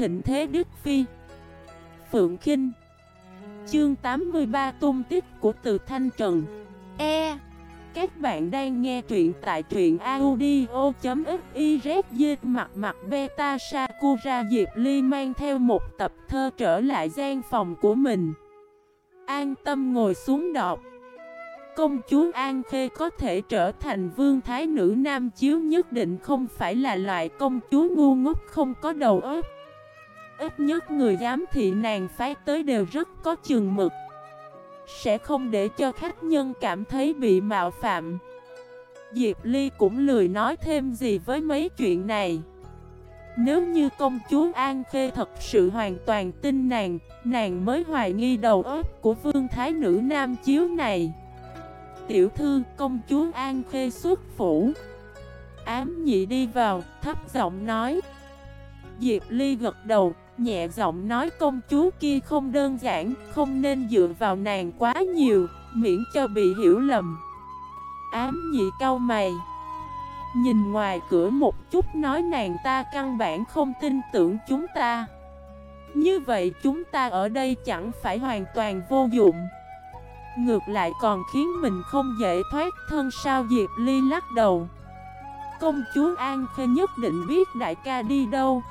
thịnh thế Đức Phi. Phượng Kinh. Chương 83 tung tích của từ Thanh Trần. E. Các bạn đang nghe truyện tại truyện audio.xyz Mặt mặt beta Sakura Diệp Ly mang theo một tập thơ trở lại gian phòng của mình. An tâm ngồi xuống đọc Công chúa An Khê có thể trở thành vương thái nữ nam chiếu nhất định không phải là loại công chúa ngu ngốc không có đầu óc. Ít nhất người giám thị nàng phái tới đều rất có chừng mực. Sẽ không để cho khách nhân cảm thấy bị mạo phạm. Diệp Ly cũng lười nói thêm gì với mấy chuyện này. Nếu như công chúa An Khê thật sự hoàn toàn tin nàng Nàng mới hoài nghi đầu óc của vương thái nữ nam chiếu này. Tiểu thư công chúa An Khê xuất phủ. Ám nhị đi vào, thấp giọng nói. Diệp Ly gật đầu, nhẹ giọng nói công chúa kia không đơn giản, không nên dựa vào nàng quá nhiều, miễn cho bị hiểu lầm. Ám nhị cao mày. Nhìn ngoài cửa một chút nói nàng ta căn bản không tin tưởng chúng ta. Như vậy chúng ta ở đây chẳng phải hoàn toàn vô dụng. Ngược lại còn khiến mình không dễ thoát thân sao Diệp Ly lắc đầu. Công chúa An Khê nhất định biết đại ca đi đâu.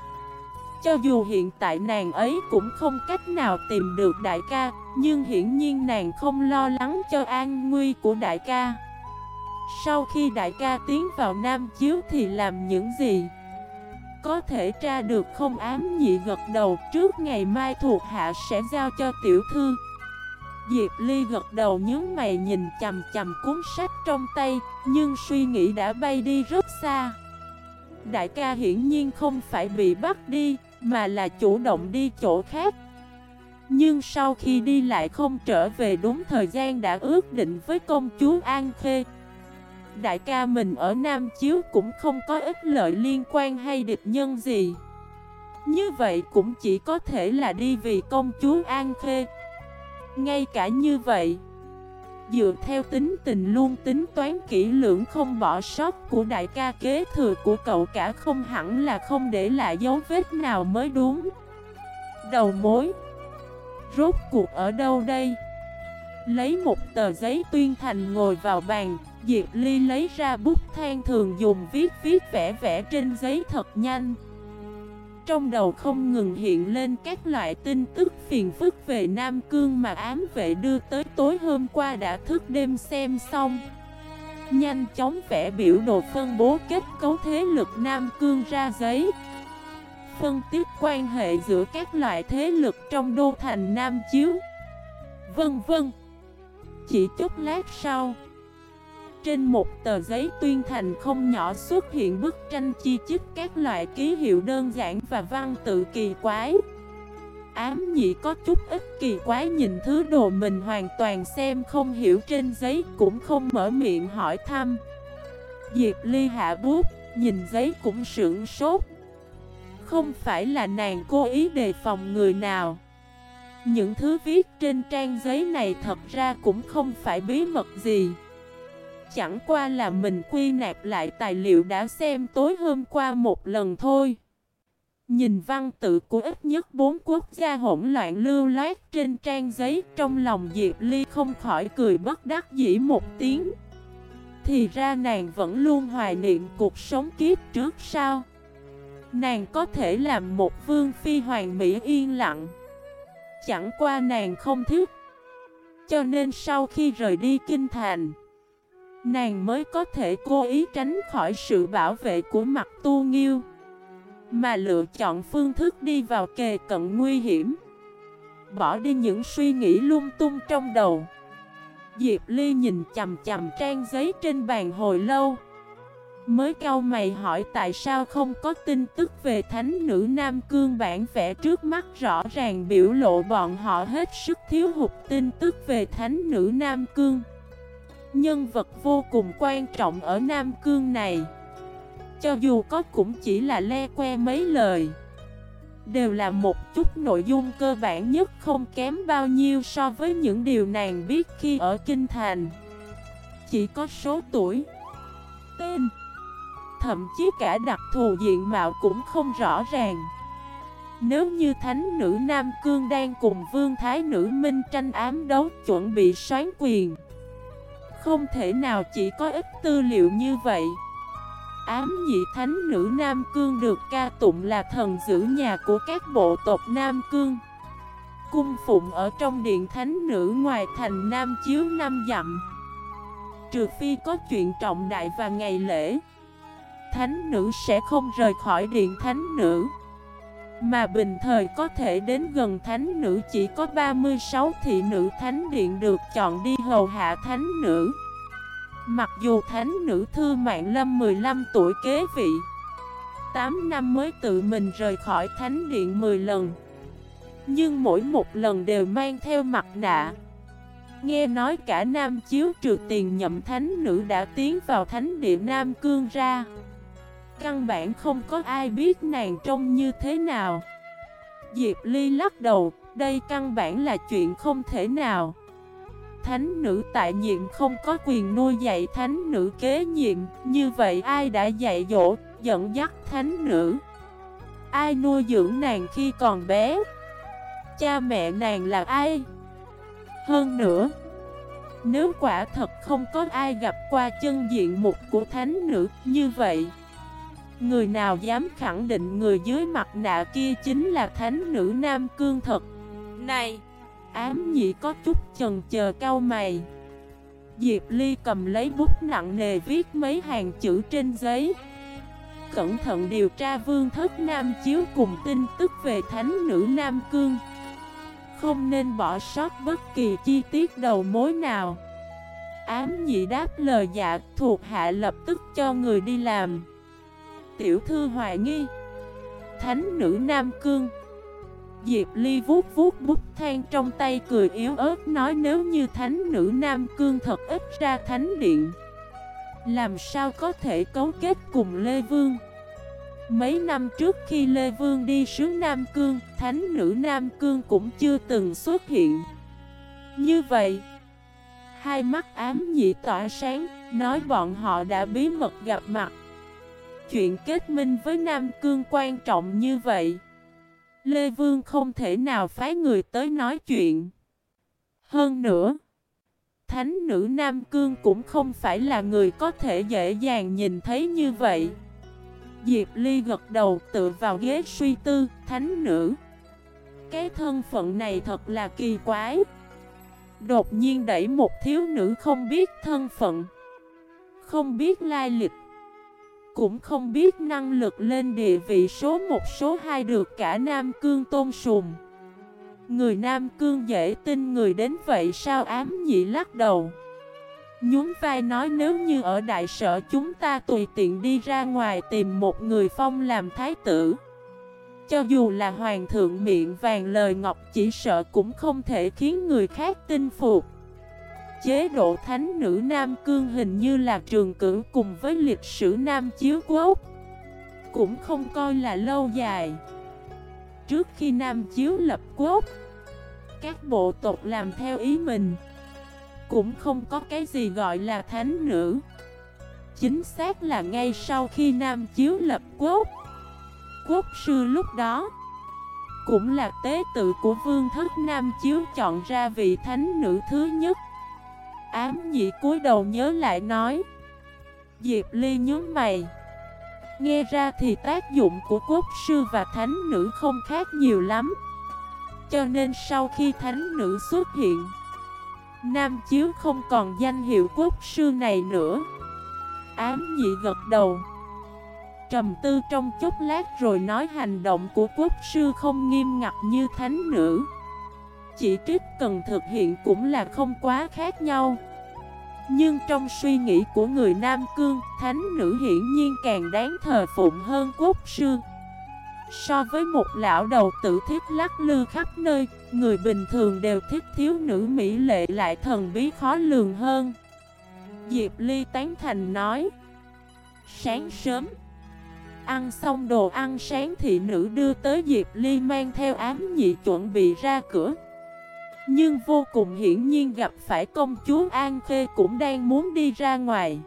Cho dù hiện tại nàng ấy cũng không cách nào tìm được đại ca, Nhưng hiển nhiên nàng không lo lắng cho an nguy của đại ca. Sau khi đại ca tiến vào Nam Chiếu thì làm những gì? Có thể tra được không ám nhị gật đầu, trước ngày mai thuộc hạ sẽ giao cho tiểu thư. Diệp Ly gật đầu nhớ mày nhìn chầm chầm cuốn sách trong tay, Nhưng suy nghĩ đã bay đi rất xa. Đại ca hiển nhiên không phải bị bắt đi mà là chủ động đi chỗ khác. Nhưng sau khi đi lại không trở về đúng thời gian đã ước định với công chúa An Khê. Đại ca mình ở Nam Chiếu cũng không có ích lợi liên quan hay địch nhân gì. Như vậy cũng chỉ có thể là đi vì công chúa An Khê. Ngay cả như vậy Dựa theo tính tình luôn tính toán kỹ lưỡng không bỏ sót của đại ca kế thừa của cậu cả không hẳn là không để lại dấu vết nào mới đúng. Đầu mối. Rốt cuộc ở đâu đây? Lấy một tờ giấy tuyên thành ngồi vào bàn. Diệp Ly lấy ra bút than thường dùng viết viết vẽ vẽ trên giấy thật nhanh trong đầu không ngừng hiện lên các loại tin tức phiền phức về Nam Cương mà ám vệ đưa tới tối hôm qua đã thức đêm xem xong. Nhanh chóng vẽ biểu đồ phân bố kết cấu thế lực Nam Cương ra giấy. Phân tích quan hệ giữa các loại thế lực trong đô thành Nam Chiếu. Vân vân. Chỉ chút lát sau. Trên một tờ giấy tuyên thành không nhỏ xuất hiện bức tranh chi chích các loại ký hiệu đơn giản và văn tự kỳ quái. Ám nhị có chút ít kỳ quái nhìn thứ đồ mình hoàn toàn xem không hiểu trên giấy cũng không mở miệng hỏi thăm. Diệp Ly hạ bút, nhìn giấy cũng sưởng sốt. Không phải là nàng cố ý đề phòng người nào. Những thứ viết trên trang giấy này thật ra cũng không phải bí mật gì. Chẳng qua là mình quy nạp lại tài liệu đã xem tối hôm qua một lần thôi. Nhìn văn tự của ít nhất bốn quốc gia hỗn loạn lưu loát trên trang giấy, Trong lòng Diệp Ly không khỏi cười bất đắc dĩ một tiếng. Thì ra nàng vẫn luôn hoài niệm cuộc sống kiếp trước sao? Nàng có thể làm một vương phi hoàng mỹ yên lặng. Chẳng qua nàng không thích. Cho nên sau khi rời đi kinh thành Nàng mới có thể cố ý tránh khỏi sự bảo vệ của mặt tu nghiêu, Mà lựa chọn phương thức đi vào kề cận nguy hiểm, Bỏ đi những suy nghĩ lung tung trong đầu. Diệp Ly nhìn chầm chầm trang giấy trên bàn hồi lâu, Mới cau mày hỏi tại sao không có tin tức về thánh nữ Nam Cương bản vẽ trước mắt rõ ràng biểu lộ bọn họ hết sức thiếu hụt tin tức về thánh nữ Nam Cương. Nhân vật vô cùng quan trọng ở Nam Cương này. Cho dù có cũng chỉ là le que mấy lời. Đều là một chút nội dung cơ bản nhất, không kém bao nhiêu so với những điều nàng biết khi ở Kinh Thành. Chỉ có số tuổi, Tên, Thậm chí cả đặc thù diện mạo cũng không rõ ràng. Nếu như thánh nữ Nam Cương đang cùng vương thái nữ Minh tranh ám đấu chuẩn bị xoán quyền không thể nào chỉ có ít tư liệu như vậy. Ám nhị thánh nữ Nam Cương được ca tụng là thần giữ nhà của các bộ tộc Nam Cương. Cung phụng ở trong điện thánh nữ ngoài thành Nam Chiếu Nam Dặm. Trừ phi có chuyện trọng đại và ngày lễ, Thánh nữ sẽ không rời khỏi điện thánh nữ. Mà bình thời có thể đến gần thánh nữ, chỉ có 36 thị nữ thánh điện được chọn đi hầu hạ thánh nữ. Mặc dù thánh nữ thư mạng lâm 15 tuổi kế vị 8 năm mới tự mình rời khỏi thánh điện 10 lần. Nhưng mỗi một lần đều mang theo mặt nạ. Nghe nói cả Nam Chiếu trừ tiền nhậm thánh nữ đã tiến vào thánh địa Nam Cương ra. Căn bản không có ai biết nàng trông như thế nào. Diệp Ly lắc đầu, đây căn bản là chuyện không thể nào. Thánh nữ tại nhiệm không có quyền nuôi dạy thánh nữ kế nhiệm Như vậy ai đã dạy dỗ, dẫn dắt thánh nữ? Ai nuôi dưỡng nàng khi còn bé? Cha mẹ nàng là ai? Hơn nữa Nếu quả thật không có ai gặp qua chân diện mục của thánh nữ như vậy Người nào dám khẳng định người dưới mặt nạ kia chính là thánh nữ Nam Cương thật? Này! Ám nhị có chút chần chờ cao mày. Diệp Ly cầm lấy bút nặng nề viết mấy hàng chữ trên giấy. Cẩn thận điều tra vương thất Nam Chiếu cùng tin tức về thánh nữ Nam Cương. Không nên bỏ sót bất kỳ chi tiết đầu mối nào. Ám nhị đáp lời dạ thuộc hạ lập tức cho người đi làm Tiểu thư hoài nghi. Thánh nữ Nam Cương. Diệp Ly vuốt vuốt bút than trong tay cười yếu ớt nói nếu như thánh nữ Nam Cương thật ít ra thánh điện, Làm sao có thể cấu kết cùng Lê Vương? Mấy năm trước khi Lê Vương đi sứ Nam Cương, Thánh nữ Nam Cương cũng chưa từng xuất hiện. Như vậy, Hai mắt ám nhị tỏa sáng, Nói bọn họ đã bí mật gặp mặt. Chuyện kết minh với Nam Cương quan trọng như vậy Lê Vương không thể nào phái người tới nói chuyện. Hơn nữa, Thánh nữ Nam Cương cũng không phải là người có thể dễ dàng nhìn thấy như vậy. Diệp Ly gật đầu tự vào ghế suy tư, thánh nữ. Cái thân phận này thật là kỳ quái. Đột nhiên đẩy một thiếu nữ không biết thân phận, không biết lai lịch cũng không biết năng lực lên địa vị số một, số hai được cả Nam Cương tôn sùng. Người Nam Cương dễ tin người đến vậy sao ám nhị lắc đầu. Nhún vai nói nếu như ở đại sở chúng ta tùy tiện đi ra ngoài tìm một người phong làm thái tử. Cho dù là hoàng thượng miệng vàng lời ngọc chỉ sợ cũng không thể khiến người khác tin phục. Chế độ thánh nữ Nam Cương hình như là trường cử cùng với lịch sử Nam Chiếu Quốc, Cũng không coi là lâu dài. Trước khi Nam Chiếu lập quốc, Các bộ tộc làm theo ý mình, Cũng không có cái gì gọi là thánh nữ. Chính xác là ngay sau khi Nam Chiếu lập quốc Quốc sư lúc đó Cũng là tế tự của vương thất Nam Chiếu chọn ra vị thánh nữ thứ nhất. Ám nhị cúi đầu nhớ lại nói. Diệp Ly nhớ mày. Nghe ra thì tác dụng của quốc sư và thánh nữ không khác nhiều lắm. Cho nên sau khi thánh nữ xuất hiện, Nam Chiếu không còn danh hiệu quốc sư này nữa. Ám nhị gật đầu. Trầm tư trong chốc lát rồi nói hành động của quốc sư không nghiêm ngặt như thánh nữ chỉ trích cần thực hiện cũng là không quá khác nhau. Nhưng trong suy nghĩ của người Nam Cương, thánh nữ hiển nhiên càng đáng thờ phụng hơn quốc sư. So với một lão đầu tử thiết lắc lư khắp nơi, người bình thường đều thích thiếu nữ mỹ lệ lại thần bí khó lường hơn. Diệp Ly tán thành nói Sáng sớm Ăn xong đồ ăn sáng thị nữ đưa tới Diệp Ly mang theo ám nhị chuẩn bị ra cửa nhưng vô cùng hiển nhiên gặp phải công chúa An Khê cũng đang muốn đi ra ngoài.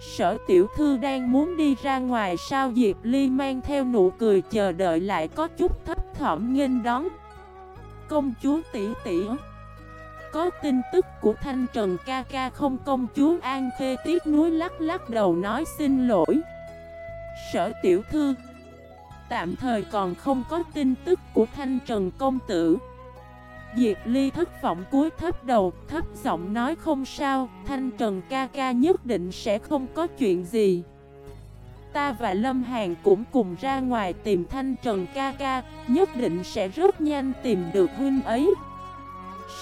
Sở tiểu thư đang muốn đi ra ngoài sao Diệp Ly mang theo nụ cười chờ đợi lại có chút thấp thỏm nghênh đón. Công chúa tỷ tỷ, Có tin tức của Thanh Trần ca ca không? Công chúa An Khê tiếc núi lắc lắc đầu nói xin lỗi. Sở tiểu thư, Tạm thời còn không có tin tức của Thanh Trần công tử. Diệp Ly thất vọng cúi thấp đầu, thấp giọng nói không sao, Thanh Trần ca ca nhất định sẽ không có chuyện gì. Ta và Lâm Hàn cũng cùng ra ngoài tìm Thanh Trần ca ca, nhất định sẽ rất nhanh tìm được huynh ấy.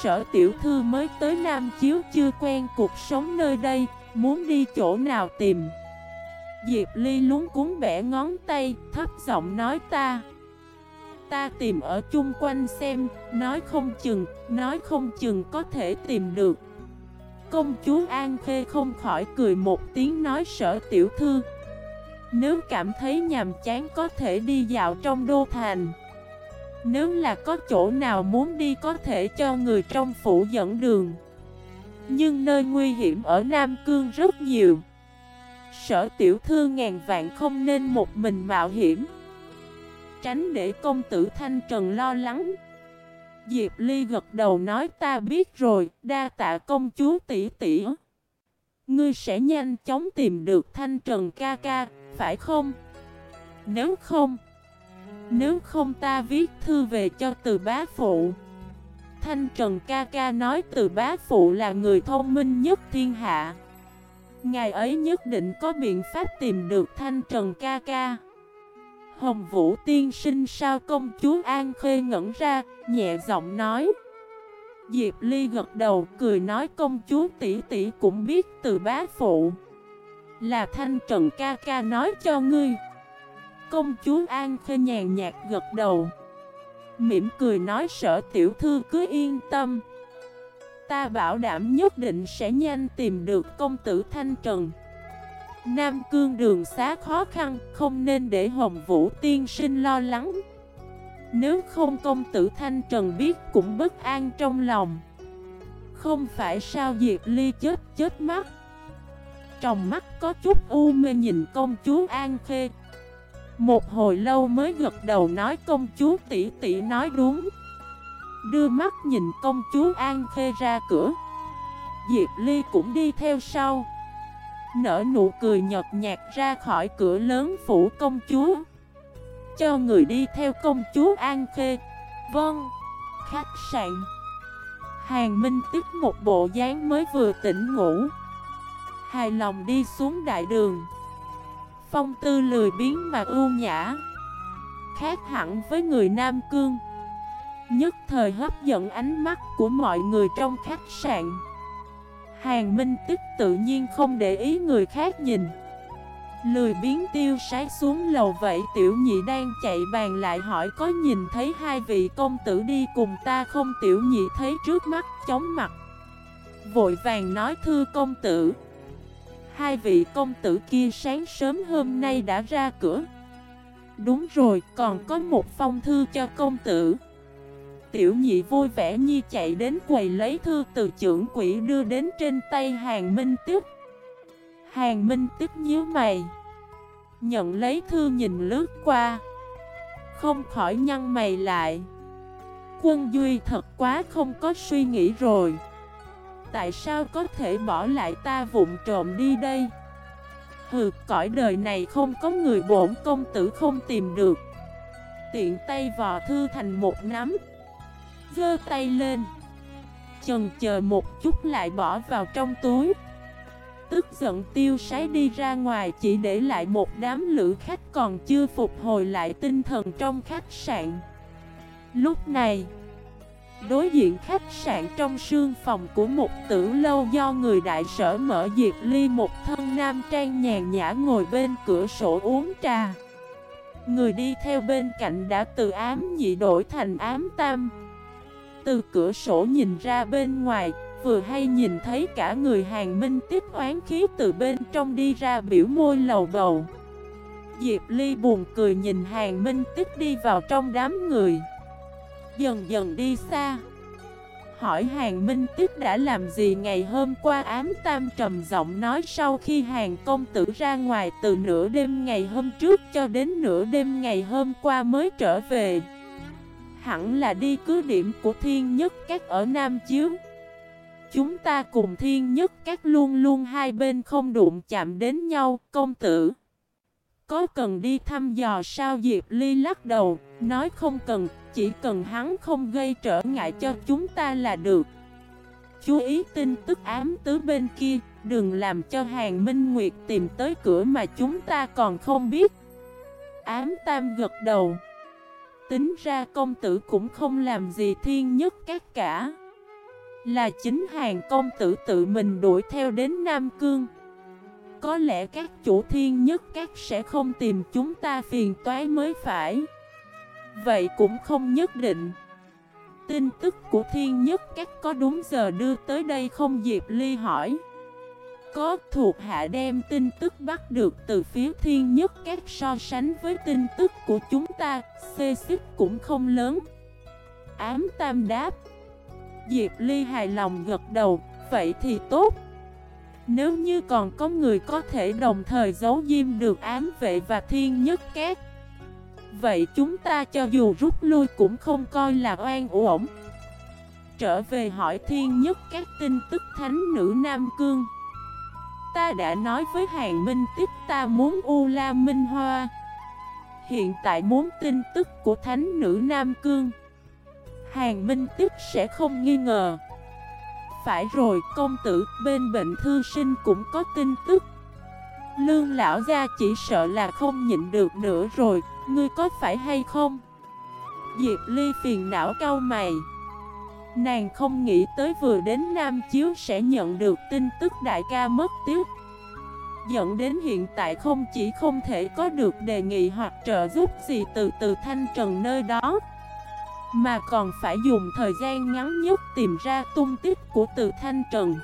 Sở tiểu thư mới tới Nam Chiếu chưa quen cuộc sống nơi đây, muốn đi chỗ nào tìm. Diệp Ly lúng cuốn bẻ ngón tay, thấp giọng nói ta ta tìm ở chung quanh xem, nói không chừng, nói không chừng có thể tìm được. Công chúa An Khê không khỏi cười một tiếng nói sở tiểu thư. Nếu cảm thấy nhàm chán có thể đi dạo trong đô thành. Nếu là có chỗ nào muốn đi có thể cho người trong phủ dẫn đường. Nhưng nơi nguy hiểm ở Nam Cương rất nhiều. Sở tiểu thư ngàn vạn không nên một mình mạo hiểm tránh để công tử Thanh Trần lo lắng. Diệp Ly gật đầu nói ta biết rồi, đa tạ công chúa tỷ tỷ. Ngươi sẽ nhanh chóng tìm được Thanh Trần ca ca, phải không? Nếu không, nếu không ta viết thư về cho từ bá phụ. Thanh Trần ca ca nói từ bá phụ là người thông minh nhất thiên hạ. Ngài ấy nhất định có biện pháp tìm được Thanh Trần ca ca. Hồng Vũ tiên sinh sao công chúa An Khê ngẩn ra, nhẹ giọng nói. Diệp Ly gật đầu cười nói công chúa tỷ tỷ cũng biết từ bá phụ. Là thanh trần ca ca nói cho ngươi. Công chúa An Khê nhàn nhạt gật đầu. Mỉm cười nói sở tiểu thư cứ yên tâm. Ta bảo đảm nhất định sẽ nhanh tìm được công tử Thanh Trần. Nam Cương đường xá khó khăn, không nên để Hồng Vũ tiên sinh lo lắng. Nếu không công tử Thanh Trần biết cũng bất an trong lòng. Không phải sao Diệp Ly chết chết mắt. Trong mắt có chút u mê nhìn công chúa An Khê. Một hồi lâu mới gật đầu nói công chúa tỷ tỷ nói đúng. Đưa mắt nhìn công chúa An Khê ra cửa. Diệp Ly cũng đi theo sau. Nở nụ cười nhợt nhạt ra khỏi cửa lớn phủ công chúa. Cho người đi theo công chúa An Khê. Vâng Khách sạn. Hàng Minh tiếp một bộ dáng mới vừa tỉnh ngủ. Hài lòng đi xuống đại đường. Phong tư lười biến mà ưu nhã. Khác hẳn với người Nam Cương. Nhất thời hấp dẫn ánh mắt của mọi người trong khách sạn. Hàng Minh Tích tự nhiên không để ý người khác nhìn. Lười biến tiêu sái xuống lầu vậy tiểu nhị đang chạy bàn lại hỏi có nhìn thấy hai vị công tử đi cùng ta không? Tiểu nhị thấy trước mắt chóng mặt. Vội vàng nói thưa công tử. Hai vị công tử kia sáng sớm hôm nay đã ra cửa. Đúng rồi, còn có một phong thư cho công tử. Tiểu nhị vui vẻ như chạy đến quầy lấy thư từ trưởng quỷ đưa đến trên tay hàng minh tiếp Hàng minh tiếp nhíu mày Nhận lấy thư nhìn lướt qua. Không khỏi nhăn mày lại. Quân Duy thật quá không có suy nghĩ rồi. Tại sao có thể bỏ lại ta vụng trộm đi đây? Hừ, cõi đời này không có người bổn công tử không tìm được. Tiện tay vò thư thành một nắm gơ tay lên. Chần chờ một chút lại bỏ vào trong túi. Tức giận tiêu sái đi ra ngoài Chỉ để lại một đám lữ khách còn chưa phục hồi lại tinh thần trong khách sạn. Lúc này, Đối diện khách sạn trong sương phòng của một tử lâu do người đại sở mở diệt ly một thân nam trang nhàn nhã ngồi bên cửa sổ uống trà. Người đi theo bên cạnh đã từ ám nhị đổi thành ám tam từ cửa sổ nhìn ra bên ngoài, vừa hay nhìn thấy cả người hàng minh tiếp oán khí từ bên trong đi ra biểu môi lầu bầu. Diệp Ly buồn cười nhìn hàng minh tích đi vào trong đám người. Dần dần đi xa. hỏi Hàng Minh Tiếp đã làm gì ngày hôm qua ám tam trầm giọng nói sau khi Hàng công tử ra ngoài từ nửa đêm ngày hôm trước cho đến nửa đêm ngày hôm qua mới trở về. Hẳn là đi cứ điểm của thiên nhất các ở Nam Chiếu. Chúng ta cùng thiên nhất các luôn luôn hai bên không đụng chạm đến nhau, công tử. Có cần đi thăm dò sao Diệp Ly lắc đầu, nói không cần, chỉ cần hắn không gây trở ngại cho chúng ta là được. Chú ý tin tức ám tứ bên kia, đừng làm cho Hàng Minh Nguyệt tìm tới cửa mà chúng ta còn không biết. Ám Tam gật đầu. Tính ra công tử cũng không làm gì thiên nhất các cả. Là chính hàng công tử tự mình đuổi theo đến Nam Cương. Có lẽ các chủ thiên nhất các sẽ không tìm chúng ta phiền toái mới phải. Vậy cũng không nhất định. Tin tức của thiên nhất các có đúng giờ đưa tới đây không Diệp Ly hỏi. Có thuộc hạ đem tin tức bắt được từ phía thiên nhất. Các so sánh với tin tức của chúng ta Xê xích cũng không lớn. Ám tam đáp. Diệp Ly hài lòng gật đầu, vậy thì tốt. Nếu như còn có người có thể đồng thời giấu diêm được ám vệ và thiên nhất két Vậy chúng ta cho dù rút lui cũng không coi là oan uổng. Trở về hỏi thiên nhất các tin tức thánh nữ Nam Cương. Ta đã nói với Hàng Minh Tích ta muốn U La Minh Hoa. Hiện tại muốn tin tức của thánh nữ Nam Cương. Hàng Minh Tích sẽ không nghi ngờ. Phải rồi, công tử, bên bệnh thư sinh cũng có tin tức. Lương lão gia chỉ sợ là không nhịn được nữa rồi, Ngươi có phải hay không? Diệp Ly phiền não cau mày. Nàng không nghĩ tới vừa đến Nam Chiếu sẽ nhận được tin tức đại ca mất tiếc Dẫn đến hiện tại không chỉ không thể có được đề nghị hoặc trợ giúp gì từ từ thanh trần nơi đó, mà còn phải dùng thời gian ngắn nhất tìm ra tung tích của từ Thanh Trần.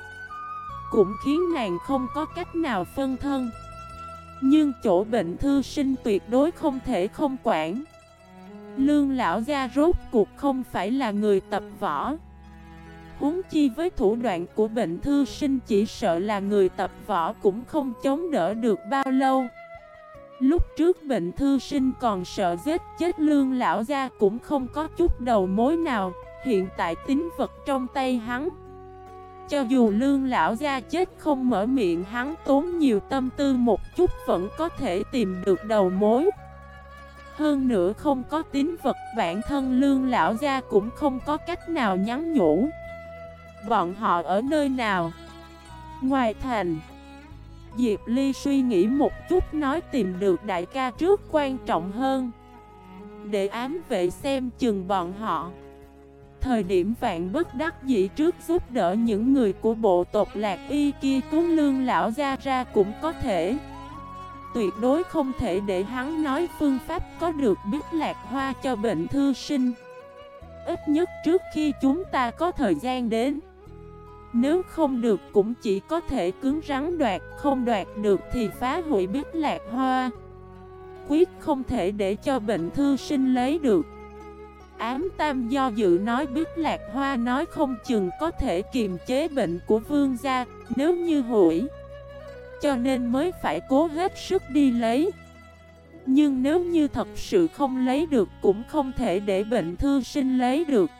Cũng khiến nàng không có cách nào phân thân. Nhưng chỗ bệnh thư sinh tuyệt đối không thể không quản. Lương lão gia rốt cuộc không phải là người tập võ. Huống chi với thủ đoạn của bệnh thư sinh chỉ sợ là người tập võ cũng không chống đỡ được bao lâu. Lúc trước bệnh thư sinh còn sợ giết chết lương lão gia cũng không có chút đầu mối nào, Hiện tại tính vật trong tay hắn. Cho dù lương lão gia chết không mở miệng, hắn tốn nhiều tâm tư một chút vẫn có thể tìm được đầu mối. Hơn nữa không có tín vật, bản thân lương lão gia cũng không có cách nào nhắn nhủ. Bọn họ ở nơi nào? Ngoài thành. Diệp Ly suy nghĩ một chút nói tìm được đại ca trước quan trọng hơn. Để ám vệ xem chừng bọn họ. Thời điểm vạn bất đắc dĩ trước giúp đỡ những người của bộ tộc lạc y kia cứu lương lão gia ra cũng có thể. Tuyệt đối không thể để hắn nói phương pháp có được biết lạc hoa cho bệnh thư sinh. Ít nhất trước khi chúng ta có thời gian đến, nếu không được cũng chỉ có thể cứng rắn đoạt, Không đoạt được thì phá hủy biết lạc hoa. Quyết không thể để cho bệnh thư sinh lấy được. Ám tam do dự nói biết lạc hoa nói không chừng có thể kiềm chế bệnh của vương gia, Nếu như hủy. Cho nên mới phải cố hết sức đi lấy. Nhưng nếu như thật sự không lấy được cũng không thể để bệnh thư sinh lấy được.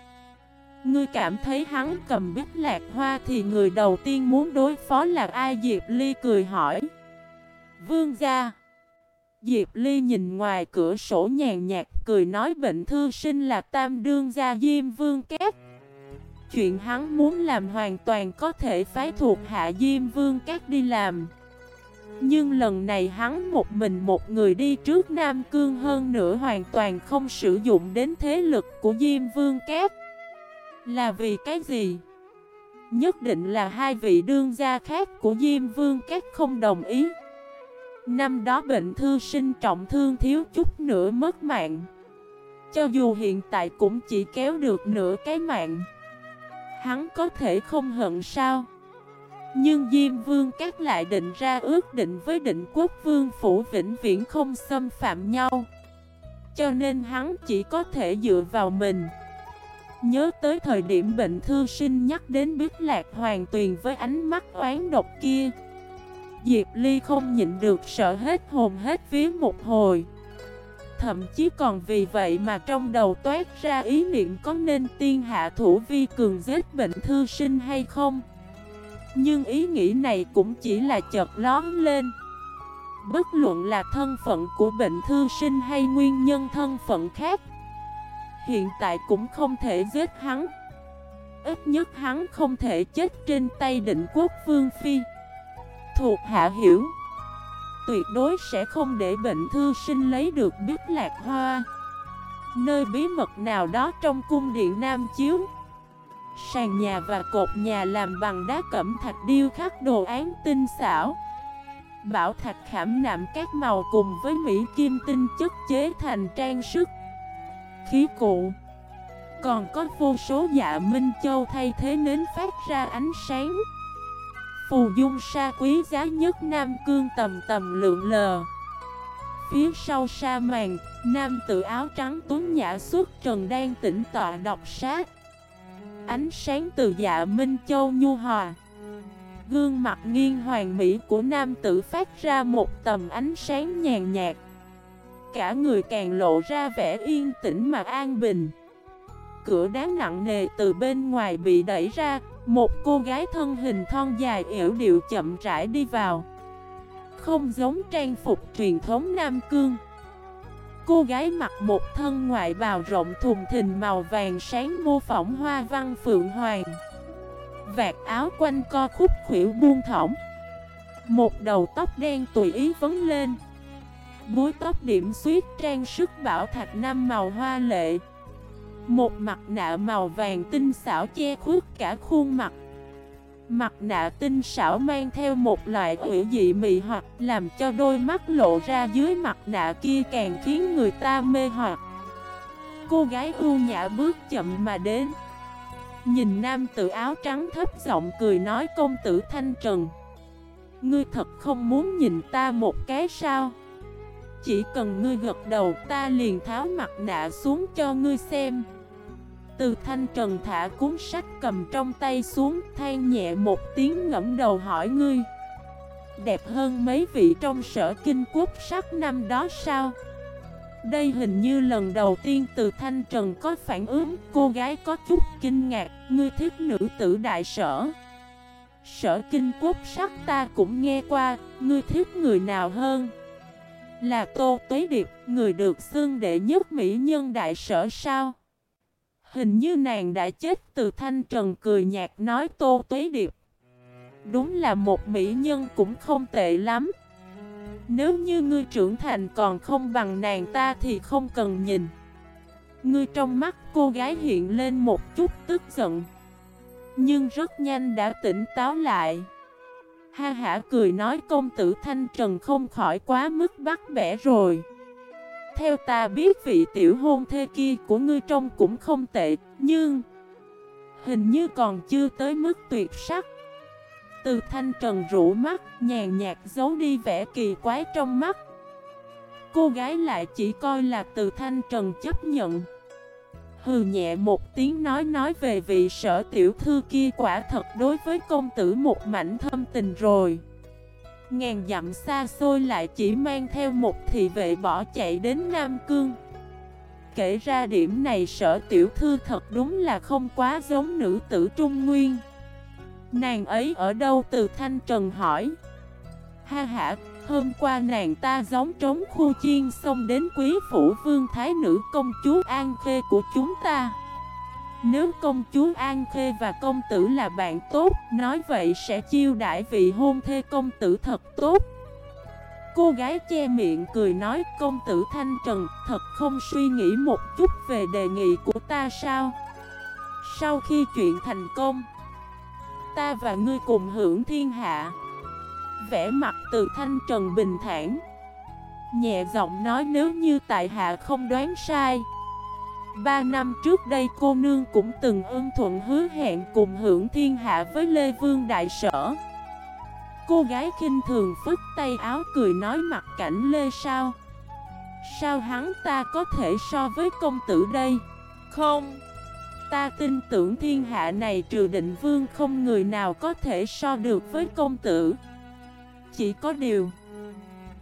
Ngươi cảm thấy hắn cầm bích lạc hoa thì người đầu tiên muốn đối phó là ai? Diệp Ly cười hỏi. Vương gia. Diệp Ly nhìn ngoài cửa sổ nhàn nhạt cười nói bệnh thư sinh là tam đương gia Diêm Vương Kép. Chuyện hắn muốn làm hoàn toàn có thể phái thuộc hạ Diêm Vương Cát đi làm. Nhưng lần này hắn một mình một người đi trước Nam Cương hơn nữa hoàn toàn không sử dụng đến thế lực của Diêm Vương kép là vì cái gì? Nhất định là hai vị đương gia khác của Diêm Vương kép không đồng ý. Năm đó bệnh thư sinh trọng thương thiếu chút nữa mất mạng. Cho dù hiện tại cũng chỉ kéo được nửa cái mạng. Hắn có thể không hận sao? Nhưng Diêm Vương các lại định ra ước định với định quốc vương phủ vĩnh viễn không xâm phạm nhau. Cho nên hắn chỉ có thể dựa vào mình. Nhớ tới thời điểm bệnh thư sinh nhắc đến biết lạc hoàng tuyền với ánh mắt oán độc kia, Diệp Ly không nhịn được sợ hết hồn hết vía một hồi Thậm chí còn vì vậy mà trong đầu toát ra ý niệm có nên tiên hạ thủ vi cường giết bệnh thư sinh hay không nhưng ý nghĩ này cũng chỉ là chợt lón lên. Bất luận là thân phận của bệnh thư sinh hay nguyên nhân thân phận khác, Hiện tại cũng không thể giết hắn. Ít nhất hắn không thể chết trên tay định quốc vương phi. Thuộc hạ hiểu, Tuyệt đối sẽ không để bệnh thư sinh lấy được biết lạc hoa. Nơi bí mật nào đó trong cung điện Nam Chiếu Sàn nhà và cột nhà làm bằng đá cẩm thạch điêu khắc đồ án tinh xảo. Bảo thạch khảm nạm các màu cùng với mỹ kim tinh chất chế thành trang sức. Khí cụ. Còn có vô số dạ Minh Châu thay thế nến phát ra ánh sáng. Phù dung sa quý giá nhất Nam Cương tầm tầm lượng lờ. Phía sau sa màn, nam tự áo trắng tuấn nhã suốt trần đang tĩnh tọa đọc sát. Ánh sáng từ dạ Minh Châu nhu hòa. Gương mặt nghiêng hoàng mỹ của nam tử phát ra một tầm ánh sáng nhàn nhạt. Cả người càng lộ ra vẻ yên tĩnh mà an bình. Cửa đá nặng nề từ bên ngoài bị đẩy ra, Một cô gái thân hình thon dài yểu điệu chậm rãi đi vào. Không giống trang phục truyền thống Nam Cương. Cô gái mặc một thân ngoại bào rộng thùng thình màu vàng sáng mô phỏng hoa văn phượng hoàng. Vạt áo quanh co khúc khuỷu buông thõng. Một đầu tóc đen tùy ý vấn lên. Búi tóc điểm xuyết trang sức bảo thạch năm màu hoa lệ. Một mặt nạ màu vàng tinh xảo che khuất cả khuôn mặt. Mặt nạ tinh xảo mang theo một loại quỷ dị mị hoặc, Làm cho đôi mắt lộ ra dưới mặt nạ kia càng khiến người ta mê hoặc. Cô gái ưu nhã bước chậm mà đến. Nhìn nam tử áo trắng thấp giọng cười nói, công tử Thanh Trần, Ngươi thật không muốn nhìn ta một cái sao? Chỉ cần ngươi gật đầu, ta liền tháo mặt nạ xuống cho ngươi xem. Từ Thanh Trần thả cuốn sách cầm trong tay xuống, than nhẹ một tiếng ngẫm đầu hỏi ngươi, Đẹp hơn mấy vị trong sở kinh quốc sắc năm đó sao? Đây hình như lần đầu tiên từ Thanh Trần có phản ứng, Cô gái có chút kinh ngạc, Ngươi thích nữ tử đại sở? Sở kinh quốc sắc ta cũng nghe qua, Ngươi thích người nào hơn? Là Tô Tuế Điệp, Người được xưng đệ nhất mỹ nhân đại sở sao? Hình như nàng đã chết từ Thanh Trần cười nhạt nói Tô Tuế Điệp. Đúng là một mỹ nhân cũng không tệ lắm. Nếu như ngươi trưởng thành còn không bằng nàng ta thì không cần nhìn. Ngươi trong mắt cô gái hiện lên một chút tức giận. Nhưng rất nhanh đã tỉnh táo lại. Ha hả cười nói công tử Thanh Trần không khỏi quá mức bắt bẻ rồi. Theo ta biết vị tiểu hôn thê kia của ngươi trông cũng không tệ Nhưng Hình như còn chưa tới mức tuyệt sắc. Từ thanh trần rũ mắt, nhàn nhạt giấu đi vẻ kỳ quái trong mắt. Cô gái lại chỉ coi là từ thanh trần chấp nhận. Hừ nhẹ một tiếng nói nói về vị sở tiểu thư kia quả thật đối với công tử một mảnh thâm tình rồi. Ngàn dặm xa xôi lại chỉ mang theo một thị vệ bỏ chạy đến Nam Cương. Kể ra điểm này sở tiểu thư thật đúng là không quá giống nữ tử Trung Nguyên. Nàng ấy ở đâu từ Thanh Trần hỏi. Ha ha, hôm qua nàng ta giống trống khu chiên xong đến quý phủ vương thái nữ công chúa An Khê của chúng ta. Nếu công chúa An Khê và công tử là bạn tốt, Nói vậy sẽ chiêu đãi vị hôn thê công tử thật tốt. Cô gái che miệng cười nói, công tử Thanh Trần, thật không suy nghĩ một chút về đề nghị của ta sao? Sau khi chuyện thành công, ta và ngươi cùng hưởng thiên hạ. Vẽ mặt từ thanh trần bình thản, Nhẹ giọng nói, nếu như tại hạ không đoán sai Ba năm trước đây cô nương cũng từng ưng thuận hứa hẹn cùng hưởng thiên hạ với Lê Vương Đại Sở. Cô gái kinh thường phức tay áo cười nói mặt cảnh Lê sao. Sao hắn ta có thể so với công tử đây? Không. Ta tin tưởng thiên hạ này trừ định vương không người nào có thể so được với công tử. Chỉ có điều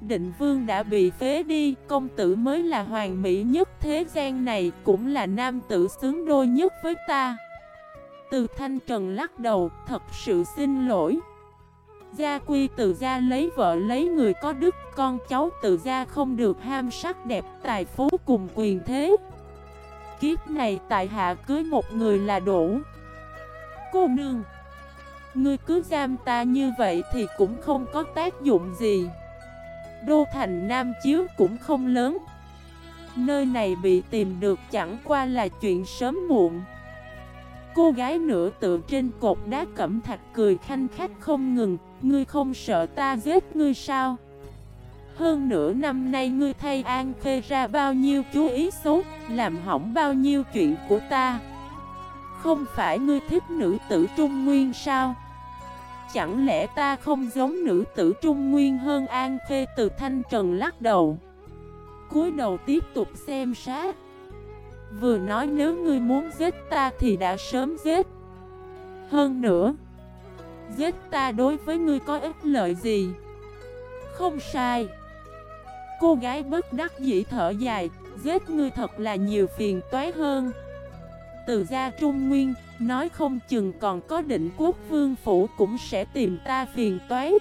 Định vương đã bị phế đi, Công tử mới là hoàng mỹ nhất thế gian này, Cũng là nam tử xứng đôi nhất với ta. Từ thanh trần lắc đầu, Thật sự xin lỗi. Gia quy từ gia lấy vợ lấy người có đức, Con cháu từ gia không được ham sắc đẹp, tài phú cùng quyền thế. Kiếp này tại hạ cưới một người là đủ. Cô nương, Ngươi cứ giam ta như vậy thì cũng không có tác dụng gì. Đô thành Nam Chiếu cũng không lớn. Nơi này bị tìm được chẳng qua là chuyện sớm muộn. Cô gái nửa tựa trên cột đá cẩm thạch cười khanh khách không ngừng, Ngươi không sợ ta giết ngươi sao? Hơn nửa năm nay ngươi thay An Khê ra bao nhiêu chú ý xấu, Làm hỏng bao nhiêu chuyện của ta? Không phải ngươi thích nữ tử Trung Nguyên sao? Chẳng lẽ ta không giống nữ tử Trung Nguyên hơn An Khê từ Thanh Trần lắc đầu? Cúi đầu tiếp tục xem sát Vừa nói nếu ngươi muốn giết ta thì đã sớm giết. Hơn nữa, Giết ta đối với ngươi có ích lợi gì? Không sai. Cô gái bất đắc dĩ thở dài, Giết ngươi thật là nhiều phiền toái hơn. Từ gia Trung Nguyên Nói không chừng còn có định quốc vương phủ cũng sẽ tìm ta phiền toái.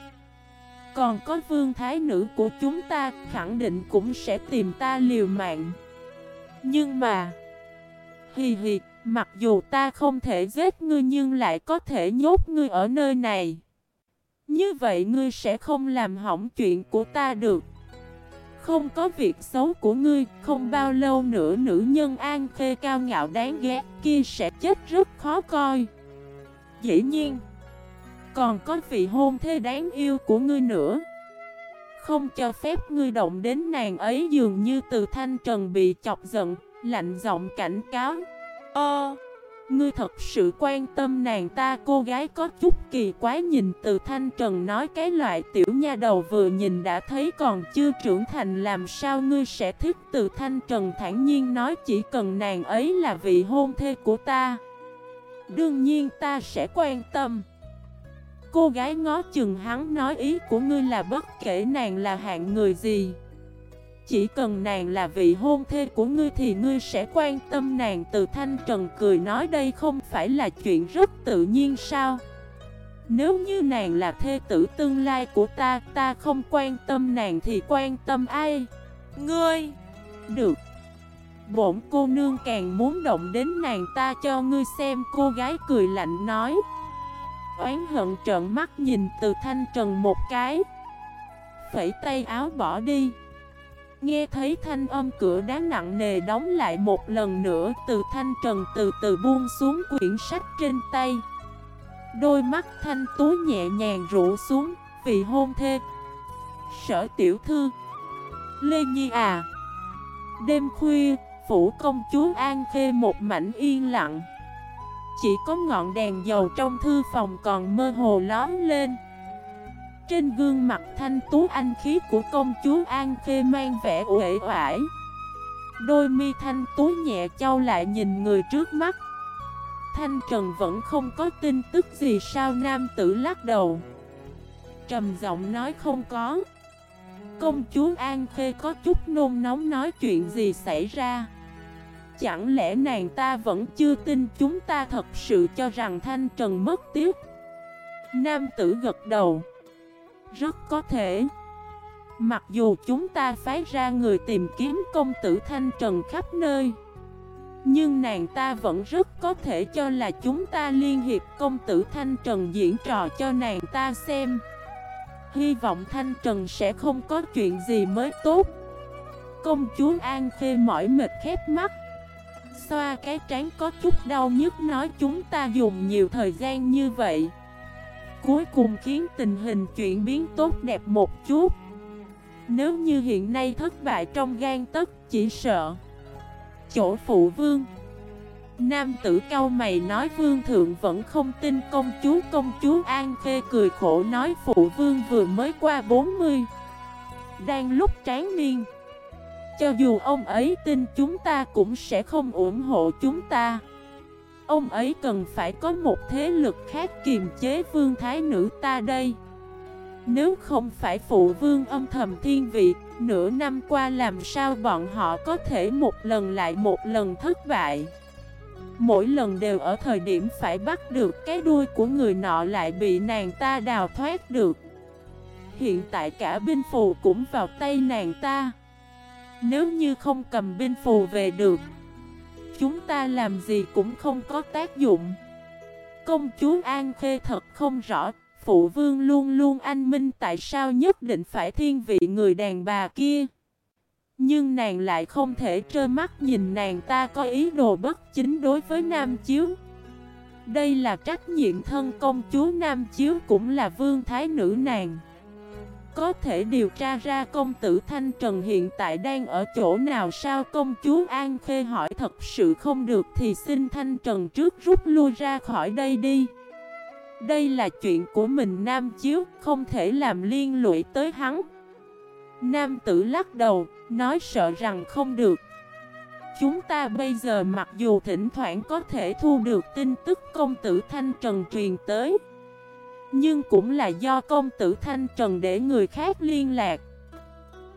Còn có vương thái nữ của chúng ta khẳng định cũng sẽ tìm ta liều mạng. Nhưng mà Hì hì, mặc dù ta không thể giết ngươi nhưng lại có thể nhốt ngươi ở nơi này. Như vậy ngươi sẽ không làm hỏng chuyện của ta được. Không có việc xấu của ngươi, không bao lâu nữa nữ nhân an khê cao ngạo đáng ghét kia sẽ chết rất khó coi. Dĩ nhiên Còn có vị hôn thê đáng yêu của ngươi nữa. Không cho phép ngươi động đến nàng ấy dường như từ thanh trần bị chọc giận Lạnh giọng cảnh cáo. Ơ Ngươi thật sự quan tâm nàng ta, cô gái có chút kỳ quái nhìn từ thanh trần nói cái loại tiểu nha đầu vừa nhìn đã thấy còn chưa trưởng thành, làm sao ngươi sẽ thích từ thanh trần? Thản nhiên nói chỉ cần nàng ấy là vị hôn thê của ta, Đương nhiên ta sẽ quan tâm. Cô gái ngó chừng hắn, nói ý của ngươi là bất kể nàng là hạng người gì chỉ cần nàng là vị hôn thê của ngươi thì ngươi sẽ quan tâm nàng từ thanh trần cười nói đây không phải là chuyện rất tự nhiên sao? Nếu như nàng là thê tử tương lai của ta, ta không quan tâm nàng thì quan tâm ai? Ngươi! Được. Bổn cô nương càng muốn động đến nàng ta cho ngươi xem cô gái cười lạnh nói. Oán hận trợn mắt nhìn từ thanh trần một cái. Phẩy tay áo bỏ đi. Nghe thấy thanh âm cửa đá nặng nề đóng lại một lần nữa, Từ thanh trần từ từ buông xuống quyển sách trên tay. Đôi mắt thanh tú nhẹ nhàng rũ xuống, Vì hôn thê. Sở tiểu thư. Lê Nhi à. Đêm khuya, Phủ công chúa An Khê một mảnh yên lặng. Chỉ có ngọn đèn dầu trong thư phòng còn mơ hồ lóm lên trên gương mặt thanh tú anh khí của công chúa An Khê mang vẻ uể oải. Đôi mi thanh tú nhẹ trao lại nhìn người trước mắt. Thanh Trần vẫn không có tin tức gì sao nam tử lắc đầu. Trầm giọng nói không có. Công chúa An Khê có chút nôn nóng nói chuyện gì xảy ra? Chẳng lẽ nàng ta vẫn chưa tin chúng ta thật sự cho rằng Thanh Trần mất tiếc? Nam tử gật đầu rất có thể. Mặc dù chúng ta phái ra người tìm kiếm công tử Thanh Trần khắp nơi, Nhưng nàng ta vẫn rất có thể cho là chúng ta liên hiệp công tử Thanh Trần diễn trò cho nàng ta xem. Hy vọng Thanh Trần sẽ không có chuyện gì mới tốt. Công chúa An Khê mỏi mệt khép mắt. Xoa cái trán có chút đau nhức nói chúng ta dùng nhiều thời gian như vậy cuối cùng khiến tình hình chuyển biến tốt đẹp một chút. Nếu như hiện nay thất bại trong gan tất, chỉ sợ. Chỗ phụ vương. Nam tử cao mày nói vương thượng vẫn không tin công chúa Công chúa An Khê cười khổ nói phụ vương vừa mới qua 40 Đang lúc tráng niên. Cho dù ông ấy tin chúng ta cũng sẽ không ủng hộ chúng ta. Ông ấy cần phải có một thế lực khác kiềm chế vương thái nữ ta đây. Nếu không phải phụ vương âm thầm thiên vị, Nửa năm qua làm sao bọn họ có thể một lần lại một lần thất bại? Mỗi lần đều ở thời điểm phải bắt được cái đuôi của người nọ lại bị nàng ta đào thoát được. Hiện tại cả binh phù cũng vào tay nàng ta. Nếu như không cầm binh phù về được Chúng ta làm gì cũng không có tác dụng. Công chúa An Khê thật không rõ, Phụ vương luôn luôn anh minh tại sao nhất định phải thiên vị người đàn bà kia. Nhưng nàng lại không thể trơ mắt nhìn nàng ta có ý đồ bất chính đối với Nam Chiếu. Đây là trách nhiệm thân công chúa Nam Chiếu cũng là vương thái nữ nàng có thể điều tra ra công tử Thanh Trần hiện tại đang ở chỗ nào sao công chúa An Khê hỏi thật sự không được thì xin Thanh Trần trước rút lui ra khỏi đây đi. Đây là chuyện của mình Nam Chiếu, không thể làm liên lụy tới hắn. Nam tử lắc đầu, nói sợ rằng không được. Chúng ta bây giờ mặc dù thỉnh thoảng có thể thu được tin tức công tử Thanh Trần truyền tới nhưng cũng là do công tử Thanh Trần để người khác liên lạc.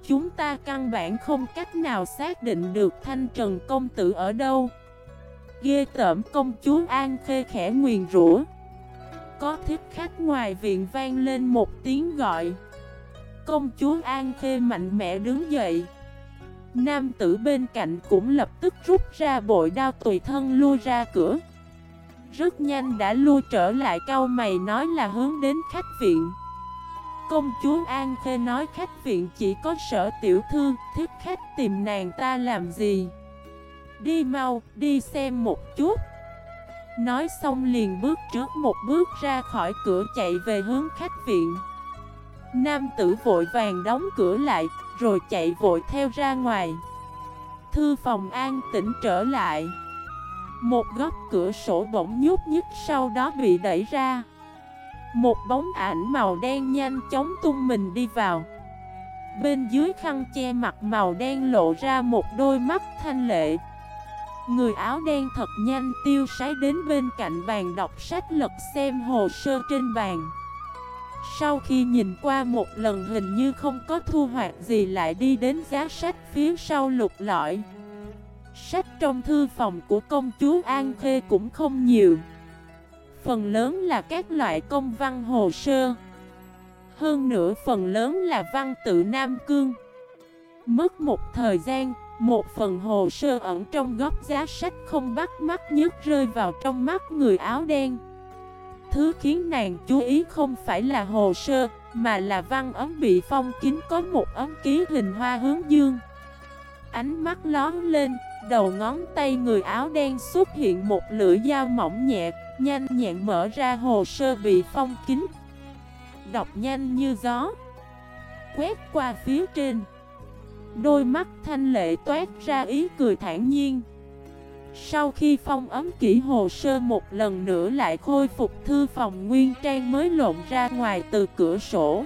Chúng ta căn bản không cách nào xác định được Thanh Trần công tử ở đâu. Ghê tởm, công chúa An Khê khẽ nguyền rủa. Có thích khách ngoài viện vang lên một tiếng gọi. Công chúa An Khê mạnh mẽ đứng dậy. Nam tử bên cạnh cũng lập tức rút ra bội đao tùy thân lui ra cửa rất nhanh đã lui trở lại cao mày nói là hướng đến khách viện. Công chúa An Khê nói khách viện chỉ có sở tiểu thư Thiết khách tìm nàng ta làm gì? Đi mau, đi xem một chút. Nói xong liền bước trước một bước ra khỏi cửa chạy về hướng khách viện. Nam tử vội vàng đóng cửa lại Rồi chạy vội theo ra ngoài. Thư phòng an tĩnh trở lại một góc cửa sổ bỗng nhúc nhích sau đó bị đẩy ra. Một bóng ảnh màu đen nhanh chóng tung mình đi vào. Bên dưới khăn che mặt màu đen lộ ra một đôi mắt thanh lệ. Người áo đen thật nhanh tiêu sái đến bên cạnh bàn đọc sách lật xem hồ sơ trên bàn. Sau khi nhìn qua một lần hình như không có thu hoạch gì lại đi đến giá sách phía sau lục lọi. Sách trong thư phòng của công chúa An Khê cũng không nhiều. Phần lớn là các loại công văn hồ sơ. Hơn nữa phần lớn là văn tự Nam Cương. Mất một thời gian, một phần hồ sơ ẩn trong góc giá sách không bắt mắt nhất rơi vào trong mắt người áo đen. Thứ khiến nàng chú ý không phải là hồ sơ, mà là văn ấm bị phong kín có một ấm ký hình hoa hướng dương. Ánh mắt lón lên, đầu ngón tay người áo đen xuất hiện một lưỡi dao mỏng nhẹ, nhanh nhẹn mở ra hồ sơ bị phong kín. Đọc nhanh như gió. Quét qua phía trên. Đôi mắt thanh lệ toát ra ý cười thản nhiên. Sau khi phong ấm kỹ hồ sơ một lần nữa lại khôi phục thư phòng nguyên trang mới lộn ra ngoài từ cửa sổ.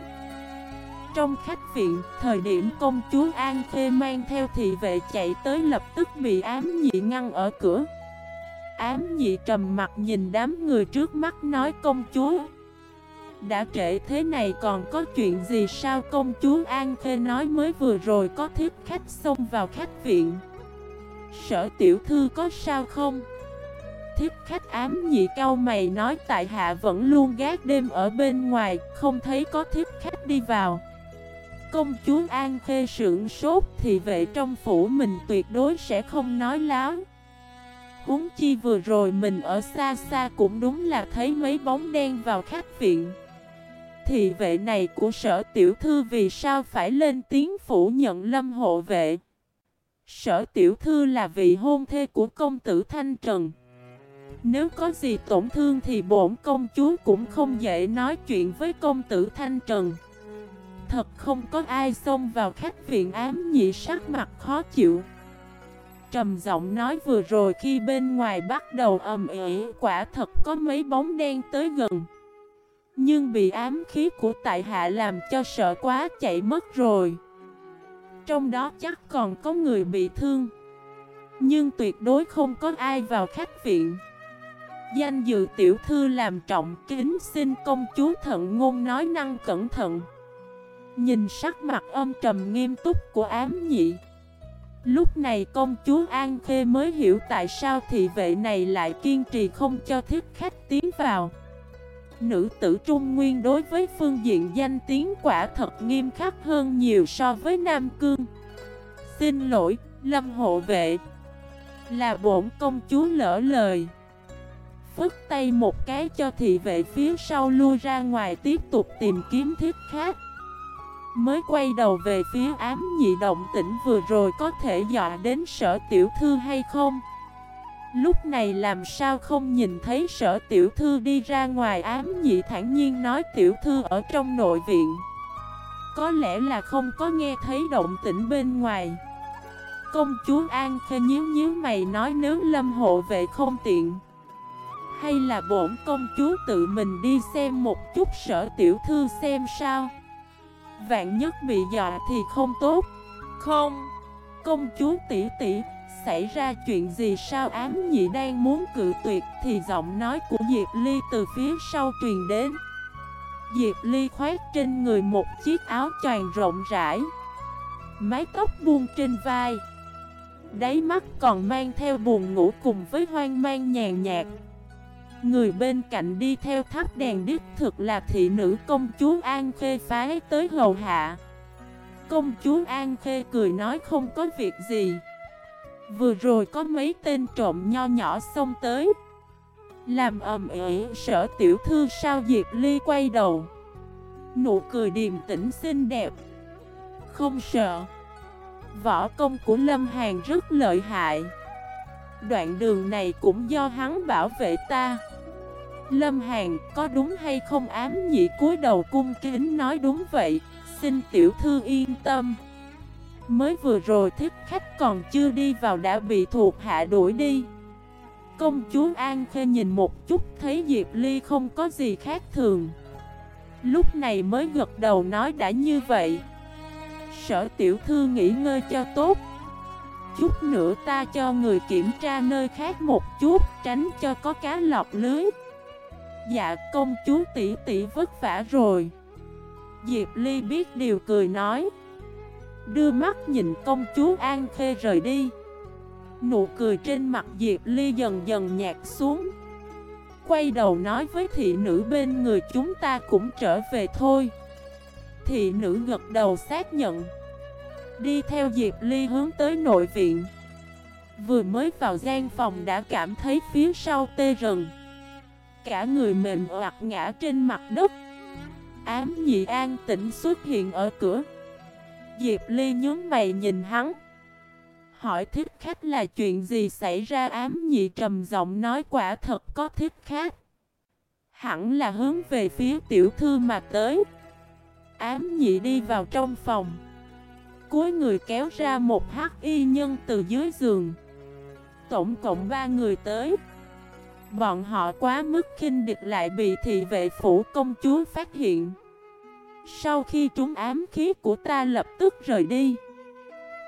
Trong khách viện, thời điểm công chúa An Khê mang theo thị vệ chạy tới lập tức bị ám nhị ngăn ở cửa. Ám nhị trầm mặt nhìn đám người trước mắt nói công chúa. Đã trễ thế này còn có chuyện gì sao công chúa An Khê nói mới vừa rồi có thiết khách xông vào khách viện. Sở tiểu thư có sao không? Thiết khách ám nhị cao mày nói tại hạ vẫn luôn gác đêm ở bên ngoài, không thấy có thiết khách đi vào. Công chúa An Khê sưởng sốt thì vệ trong phủ mình tuyệt đối sẽ không nói láo. Huống chi vừa rồi mình ở xa xa cũng đúng là thấy mấy bóng đen vào khách viện. Thì vệ này của sở tiểu thư vì sao phải lên tiếng phủ nhận lâm hộ vệ? Sở tiểu thư là vị hôn thê của công tử Thanh Trần. Nếu có gì tổn thương thì bổn công chúa cũng không dễ nói chuyện với công tử Thanh Trần thật không có ai xông vào khách viện ám nhị sắc mặt khó chịu. Trầm giọng nói vừa rồi khi bên ngoài bắt đầu ầm ĩ, quả thật có mấy bóng đen tới gần. Nhưng bị ám khí của tại hạ làm cho sợ quá chạy mất rồi. Trong đó chắc còn có người bị thương. Nhưng tuyệt đối không có ai vào khách viện. Danh dự tiểu thư làm trọng kính xin công chúa thận ngôn nói năng cẩn thận. Nhìn sắc mặt âm trầm nghiêm túc của ám nhị. Lúc này công chúa An Khê mới hiểu tại sao thị vệ này lại kiên trì không cho thiết khách tiến vào. Nữ tử Trung Nguyên đối với phương diện danh tiếng quả thật nghiêm khắc hơn nhiều so với Nam Cương. Xin lỗi, Lâm hộ vệ. Là bổn công chúa lỡ lời. Phức tay một cái cho thị vệ phía sau lui ra ngoài tiếp tục tìm kiếm thiết khách. Mới quay đầu về phía ám nhị động tỉnh vừa rồi có thể dọa đến sở tiểu thư hay không? Lúc này làm sao không nhìn thấy sở tiểu thư đi ra ngoài ám nhị thản nhiên nói tiểu thư ở trong nội viện. Có lẽ là không có nghe thấy động tĩnh bên ngoài. Công chúa An khê nhíu nhíu mày nói nếu lâm hộ vệ không tiện, Hay là bổn công chúa tự mình đi xem một chút sở tiểu thư xem sao? Vạn nhất bị dọa thì không tốt. Không. Công chúa tỷ tỷ Xảy ra chuyện gì sao ám nhị đang muốn cự tuyệt Thì giọng nói của Diệp Ly từ phía sau truyền đến. Diệp Ly khoét trên người một chiếc áo choàng rộng rãi Mái tóc buông trên vai Đáy mắt còn mang theo buồn ngủ cùng với hoang mang nhàn nhạt Người bên cạnh đi theo tháp đèn đích thực là thị nữ công chúa An Khê phái tới hầu hạ. Công chúa An Khê cười nói không có việc gì. Vừa rồi có mấy tên trộm nho nhỏ xông tới. Làm ầm ĩ, sở tiểu thư sao Diệp Ly quay đầu. Nụ cười điềm tĩnh xinh đẹp. Không sợ. Võ công của Lâm Hàn rất lợi hại. Đoạn đường này cũng do hắn bảo vệ ta. Lâm Hàn, có đúng hay không ám nhị cúi đầu cung kính nói đúng vậy, Xin tiểu thư yên tâm. Mới vừa rồi thích khách còn chưa đi vào đã bị thuộc hạ đuổi đi. Công chúa An Khê nhìn một chút, thấy Diệp Ly không có gì khác thường. Lúc này mới gật đầu nói đã như vậy. Sở tiểu thư nghỉ ngơi cho tốt. Chút nữa ta cho người kiểm tra nơi khác một chút, Tránh cho có cá lọt lưới. Dạ công chúa tỷ tỷ vất vả rồi. Diệp Ly biết điều cười nói. Đưa mắt nhìn công chúa An Khê rời đi. Nụ cười trên mặt Diệp Ly dần dần nhạt xuống. Quay đầu nói với thị nữ bên người chúng ta cũng trở về thôi. Thị nữ gật đầu xác nhận. Đi theo Diệp Ly hướng tới nội viện. Vừa mới vào gian phòng đã cảm thấy phía sau tê rần. Cả người mềm oặt ngã trên mặt đất. Ám nhị an tĩnh xuất hiện ở cửa. Diệp Ly nhướng mày nhìn hắn. Hỏi thích khách là chuyện gì xảy ra? Ám nhị trầm giọng nói, quả thật có thích khách. Hẳn là hướng về phía tiểu thư mà tới. Ám nhị đi vào trong phòng. Cuối người kéo ra một hắc y nhân từ dưới giường. Tổng cộng ba người tới. Bọn họ quá mức khinh địch lại bị thị vệ phủ công chúa phát hiện. Sau khi trúng ám khí của ta lập tức rời đi.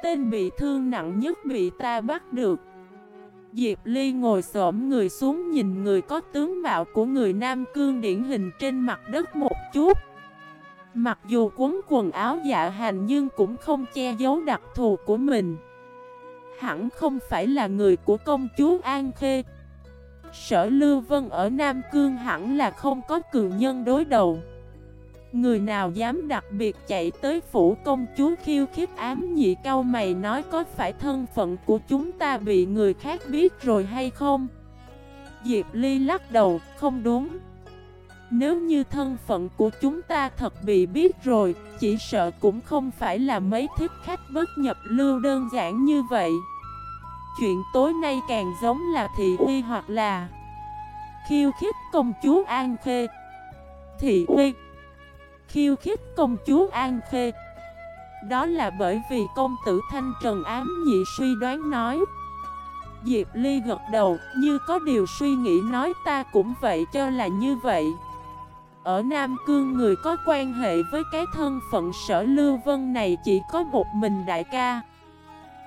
Tên bị thương nặng nhất bị ta bắt được. Diệp Ly ngồi xổm người xuống nhìn người có tướng mạo của người Nam Cương điển hình trên mặt đất một chút. Mặc dù quấn quần áo dạ hành nhưng cũng không che giấu đặc thù của mình. Hẳn không phải là người của công chúa An Khê. Sở Lưu Vân ở Nam Cương hẳn là không có cường nhân đối đầu. Người nào dám đặc biệt chạy tới phủ công chúa khiêu khích ám nhị cao mày nói có phải thân phận của chúng ta bị người khác biết rồi hay không? Diệp Ly lắc đầu, không đúng. Nếu như thân phận của chúng ta thật bị biết rồi Chỉ sợ cũng không phải là mấy thiết khách bất nhập lưu đơn giản như vậy. Chuyện tối nay càng giống là thị uy hoặc là Khiêu khích công chúa An Khê. Thị uy, Khiêu khích công chúa An Khê. Đó là bởi vì công tử Thanh Trần ám nhị suy đoán nói. Diệp Ly gật đầu, như có điều suy nghĩ nói ta cũng vậy cho là như vậy. Ở Nam Cương người có quan hệ với cái thân phận sở Lưu Vân này chỉ có một mình đại ca.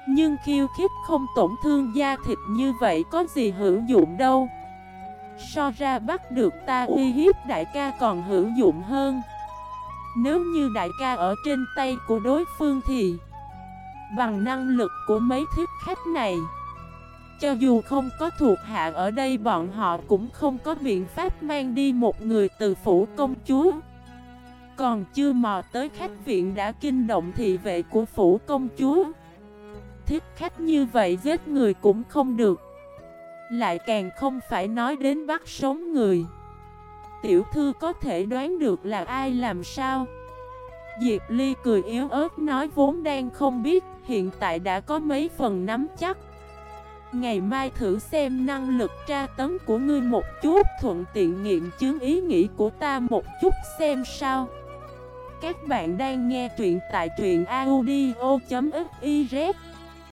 Nhưng khiêu khích không tổn thương da thịt như vậy có gì hữu dụng đâu. So ra bắt được ta uy hiếp đại ca còn hữu dụng hơn. Nếu như đại ca ở trên tay của đối phương thì Bằng năng lực của mấy thiết khách này, Cho dù không có thuộc hạ ở đây bọn họ cũng không có biện pháp mang đi một người từ phủ công chúa. Còn chưa mò tới khách viện đã kinh động thị vệ của phủ công chúa. Thiết khách như vậy giết người cũng không được. Lại càng không phải nói đến bắt sống người. Tiểu thư có thể đoán được là ai làm sao? Diệp Ly cười yếu ớt nói vốn đang không biết, Hiện tại đã có mấy phần nắm chắc. Ngày mai thử xem năng lực tra tấn của ngươi một chút, Thuận tiện nghiệm chứng ý nghĩ của ta một chút xem sao. Các bạn đang nghe truyện tại truyện audio.fif